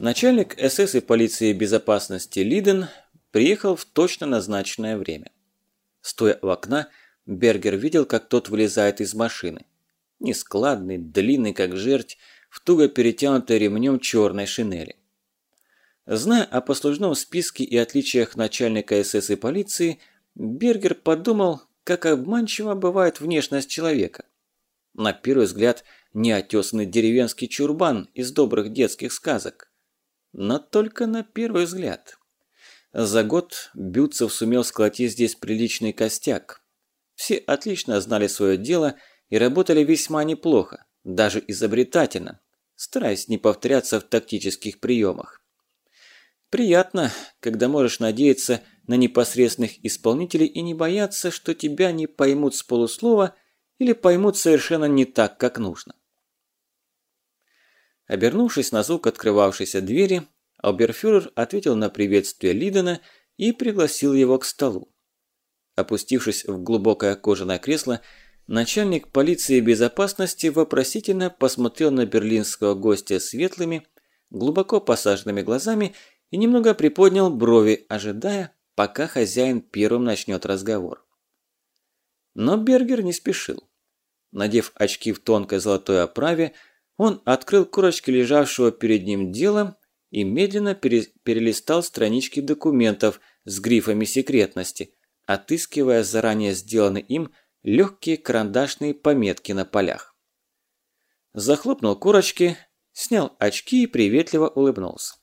Начальник СС и полиции безопасности Лиден приехал в точно назначенное время. Стоя у окна, Бергер видел, как тот вылезает из машины. Нескладный, длинный, как жерть, в туго перетянутой ремнем черной шинели. Зная о послужном списке и отличиях начальника СС и полиции, Бергер подумал, как обманчиво бывает внешность человека. На первый взгляд, неотесанный деревенский чурбан из добрых детских сказок. Но только на первый взгляд. За год Бютцев сумел сколотить здесь приличный костяк. Все отлично знали свое дело и работали весьма неплохо, даже изобретательно, стараясь не повторяться в тактических приемах. Приятно, когда можешь надеяться на непосредственных исполнителей и не бояться, что тебя не поймут с полуслова или поймут совершенно не так, как нужно. Обернувшись на звук открывавшейся двери, Оберфюрер ответил на приветствие Лидена и пригласил его к столу. Опустившись в глубокое кожаное кресло, начальник полиции безопасности вопросительно посмотрел на берлинского гостя светлыми, глубоко посаженными глазами и немного приподнял брови, ожидая, пока хозяин первым начнет разговор. Но Бергер не спешил. Надев очки в тонкой золотой оправе, он открыл корочки лежавшего перед ним дела и медленно перелистал странички документов с грифами секретности, отыскивая заранее сделанные им легкие карандашные пометки на полях. Захлопнул корочки, снял очки и приветливо улыбнулся.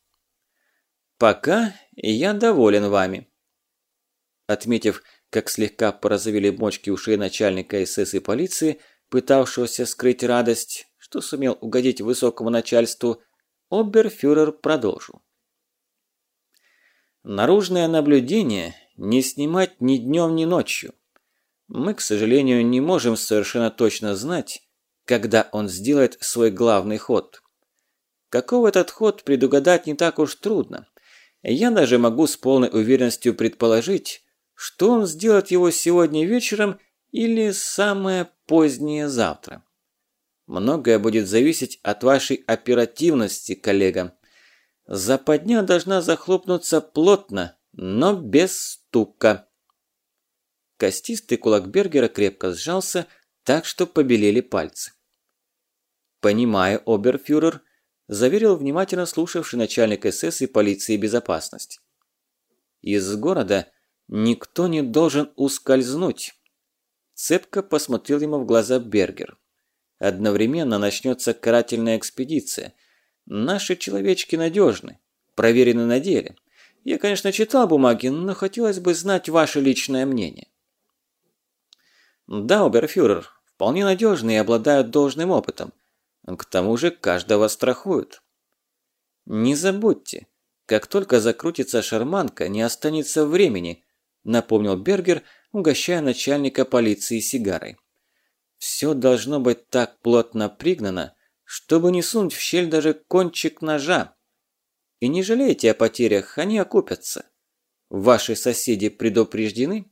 «Пока я доволен вами». Отметив, как слегка порозовели мочки ушей начальника СС и полиции, пытавшегося скрыть радость, что сумел угодить высокому начальству, Оберфюрер продолжил. Наружное наблюдение не снимать ни днем, ни ночью. Мы, к сожалению, не можем совершенно точно знать, когда он сделает свой главный ход. Каков этот ход предугадать не так уж трудно. Я даже могу с полной уверенностью предположить, что он сделает его сегодня вечером или самое позднее завтра. Многое будет зависеть от вашей оперативности, коллега. Западня должна захлопнуться плотно, но без стука. Костистый кулак Бергера крепко сжался, так что побелели пальцы. «Понимаю, оберфюрер», – заверил внимательно слушавший начальник СС и полиции безопасности. «Из города никто не должен ускользнуть». Цепко посмотрел ему в глаза Бергер. Одновременно начнется карательная экспедиция. Наши человечки надежны, проверены на деле. Я, конечно, читал бумаги, но хотелось бы знать ваше личное мнение. Да, оберфюрер, вполне надежны и обладают должным опытом. К тому же каждого страхуют. Не забудьте, как только закрутится шарманка, не останется времени, напомнил Бергер, угощая начальника полиции сигарой. Все должно быть так плотно пригнано, чтобы не сунуть в щель даже кончик ножа. И не жалейте о потерях, они окупятся. Ваши соседи предупреждены?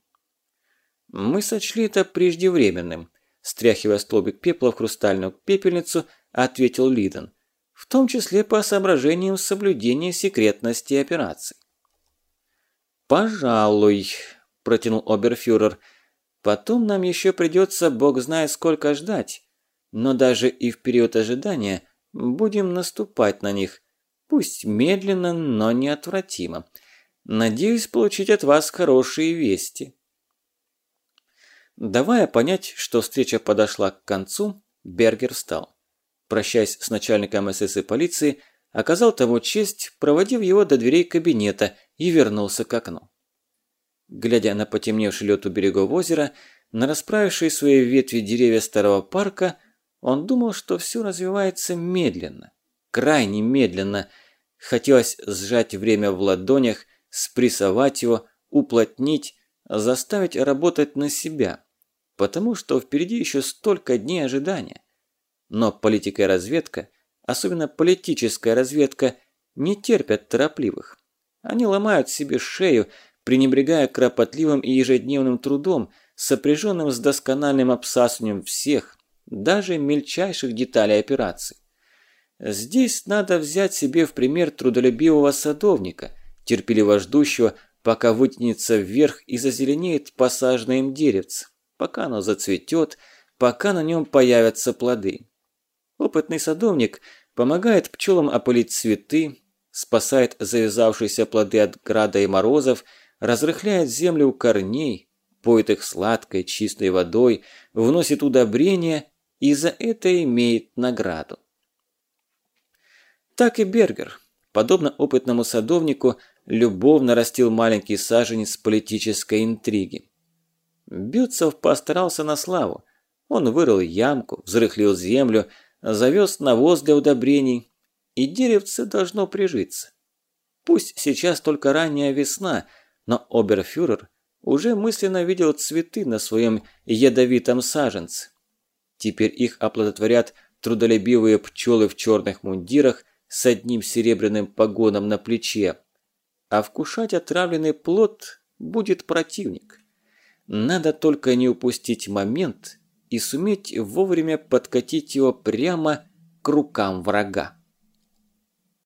Мы сочли это преждевременным, стряхивая столбик пепла в хрустальную пепельницу, ответил Лиден, в том числе по соображениям соблюдения секретности операций. «Пожалуй», – протянул оберфюрер, – Потом нам еще придется бог знает сколько ждать. Но даже и в период ожидания будем наступать на них. Пусть медленно, но неотвратимо. Надеюсь получить от вас хорошие вести. Давая понять, что встреча подошла к концу, Бергер встал. Прощаясь с начальником СС и полиции, оказал тому честь, проводив его до дверей кабинета и вернулся к окну. Глядя на потемневший лед у берегов озера, на расправившие свои ветви деревья старого парка, он думал, что все развивается медленно, крайне медленно. Хотелось сжать время в ладонях, спрессовать его, уплотнить, заставить работать на себя, потому что впереди еще столько дней ожидания. Но политика и разведка, особенно политическая разведка, не терпят торопливых. Они ломают себе шею, пренебрегая кропотливым и ежедневным трудом, сопряженным с доскональным обсасыванием всех, даже мельчайших деталей операции. Здесь надо взять себе в пример трудолюбивого садовника, терпеливо ждущего, пока вытянется вверх и зазеленеет посаженное им деревце, пока оно зацветет, пока на нем появятся плоды. Опытный садовник помогает пчелам опылить цветы, спасает завязавшиеся плоды от града и морозов, разрыхляет землю у корней, поет их сладкой чистой водой, вносит удобрения и за это имеет награду. Так и Бергер, подобно опытному садовнику, любовно растил маленький саженец политической интриги. Бютцев постарался на славу. Он вырыл ямку, взрыхлил землю, завез навоз для удобрений, и деревце должно прижиться. Пусть сейчас только ранняя весна, но оберфюрер уже мысленно видел цветы на своем ядовитом саженце. Теперь их оплодотворят трудолюбивые пчелы в черных мундирах с одним серебряным погоном на плече. А вкушать отравленный плод будет противник. Надо только не упустить момент и суметь вовремя подкатить его прямо к рукам врага.